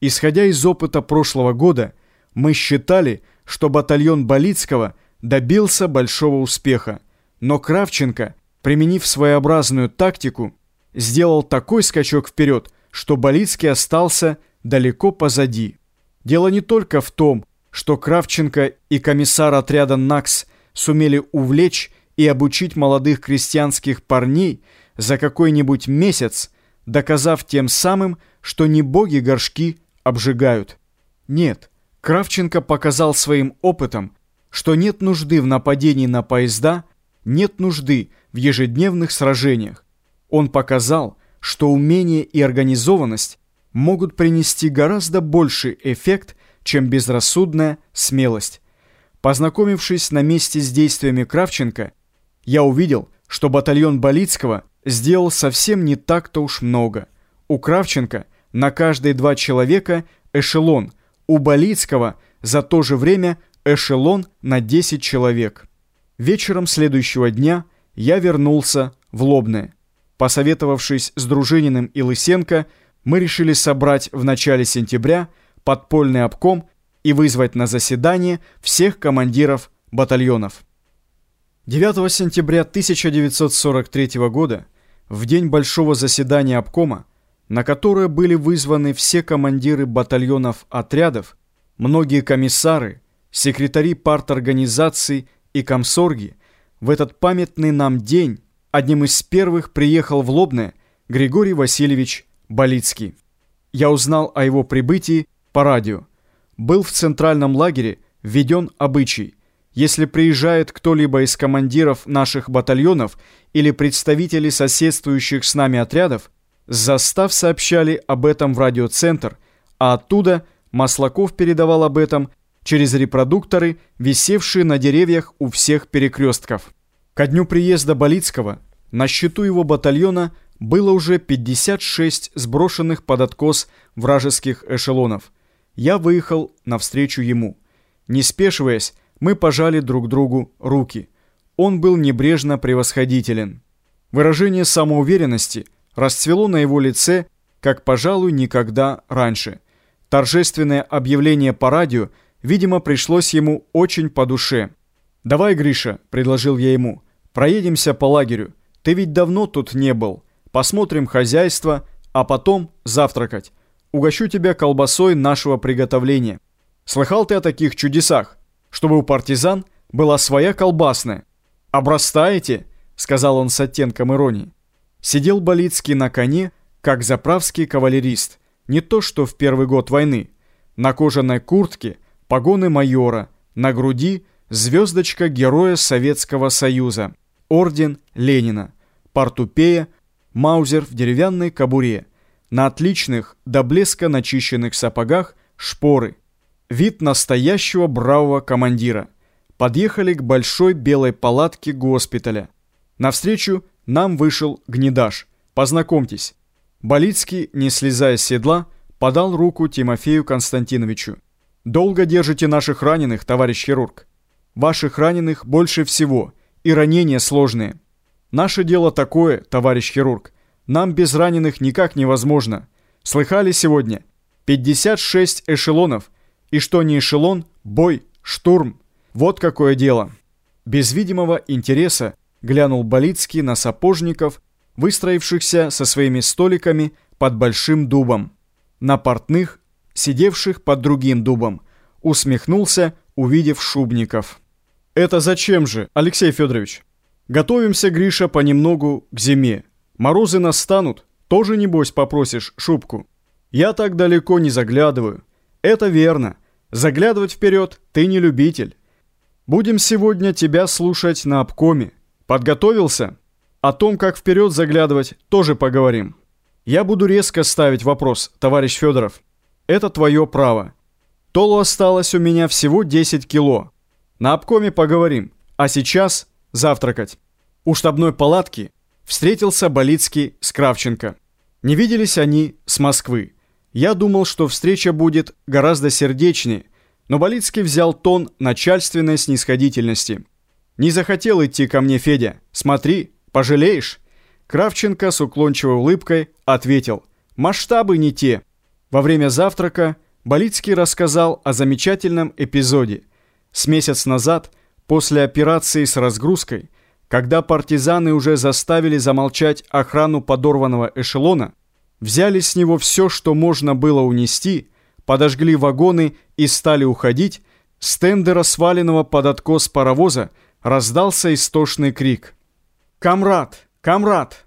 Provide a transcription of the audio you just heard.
Исходя из опыта прошлого года, мы считали, что батальон Болицкого добился большого успеха. Но Кравченко, применив своеобразную тактику, сделал такой скачок вперед, что Болицкий остался далеко позади. Дело не только в том, что Кравченко и комиссар отряда НАКС сумели увлечь и обучить молодых крестьянских парней за какой-нибудь месяц, доказав тем самым, что не боги горшки обжигают. Нет, Кравченко показал своим опытом, что нет нужды в нападении на поезда, нет нужды в ежедневных сражениях. Он показал, что умение и организованность могут принести гораздо больший эффект, чем безрассудная смелость. Познакомившись на месте с действиями Кравченко, я увидел, что батальон Болицкого сделал совсем не так-то уж много. У Кравченко на каждые два человека эшелон, у Болицкого за то же время эшелон на 10 человек. Вечером следующего дня я вернулся в Лобное. Посоветовавшись с Дружининым и Лысенко, мы решили собрать в начале сентября подпольный обком и вызвать на заседание всех командиров батальонов. 9 сентября 1943 года, в день большого заседания обкома, на которое были вызваны все командиры батальонов отрядов, многие комиссары, секретари парторганизаций и комсорги, в этот памятный нам день одним из первых приехал в Лобное Григорий Васильевич Болицкий. Я узнал о его прибытии по радио. Был в центральном лагере введен обычай. Если приезжает кто-либо из командиров наших батальонов или представителей соседствующих с нами отрядов, застав сообщали об этом в радиоцентр, а оттуда Маслаков передавал об этом через репродукторы, висевшие на деревьях у всех перекрестков. Ко дню приезда Болицкого на счету его батальона было уже 56 сброшенных под откос вражеских эшелонов. Я выехал навстречу ему. Не спешиваясь, мы пожали друг другу руки. Он был небрежно превосходителен. Выражение самоуверенности расцвело на его лице, как, пожалуй, никогда раньше. Торжественное объявление по радио, видимо, пришлось ему очень по душе. «Давай, Гриша», — предложил я ему, — «проедемся по лагерю. Ты ведь давно тут не был» посмотрим хозяйство, а потом завтракать. Угощу тебя колбасой нашего приготовления. Слыхал ты о таких чудесах, чтобы у партизан была своя колбасная? Обрастаете?» — сказал он с оттенком иронии. Сидел Болицкий на коне, как заправский кавалерист, не то что в первый год войны. На кожаной куртке погоны майора, на груди звездочка Героя Советского Союза, орден Ленина, портупея — маузер в деревянной кобуре, на отличных, до блеска начищенных сапогах шпоры. Вид настоящего бравого командира. Подъехали к большой белой палатке госпиталя. Навстречу нам вышел Гнедаш. Познакомьтесь. Болицкий, не слезая с седла, подал руку Тимофею Константиновичу. «Долго держите наших раненых, товарищ хирург. Ваших раненых больше всего, и ранения сложные». Наше дело такое, товарищ хирург. Нам без раненых никак невозможно. Слыхали сегодня? 56 эшелонов. И что не эшелон, бой, штурм. Вот какое дело. Без видимого интереса глянул Болицкий на сапожников, выстроившихся со своими столиками под большим дубом. На портных, сидевших под другим дубом. Усмехнулся, увидев шубников. «Это зачем же, Алексей Федорович?» Готовимся, Гриша, понемногу к зиме. Морозы настанут, тоже, небось, попросишь шубку. Я так далеко не заглядываю. Это верно. Заглядывать вперед ты не любитель. Будем сегодня тебя слушать на обкоме. Подготовился? О том, как вперед заглядывать, тоже поговорим. Я буду резко ставить вопрос, товарищ Федоров. Это твое право. Толу осталось у меня всего 10 кило. На обкоме поговорим. А сейчас завтракать. У штабной палатки встретился Болицкий с Кравченко. Не виделись они с Москвы. Я думал, что встреча будет гораздо сердечнее, но Болицкий взял тон начальственной снисходительности. «Не захотел идти ко мне, Федя. Смотри, пожалеешь?» Кравченко с уклончивой улыбкой ответил. «Масштабы не те». Во время завтрака Болицкий рассказал о замечательном эпизоде. С месяц назад, после операции с разгрузкой, когда партизаны уже заставили замолчать охрану подорванного эшелона, взяли с него все, что можно было унести, подожгли вагоны и стали уходить, с тендера, сваленного под откос паровоза, раздался истошный крик. «Камрад! Камрад!»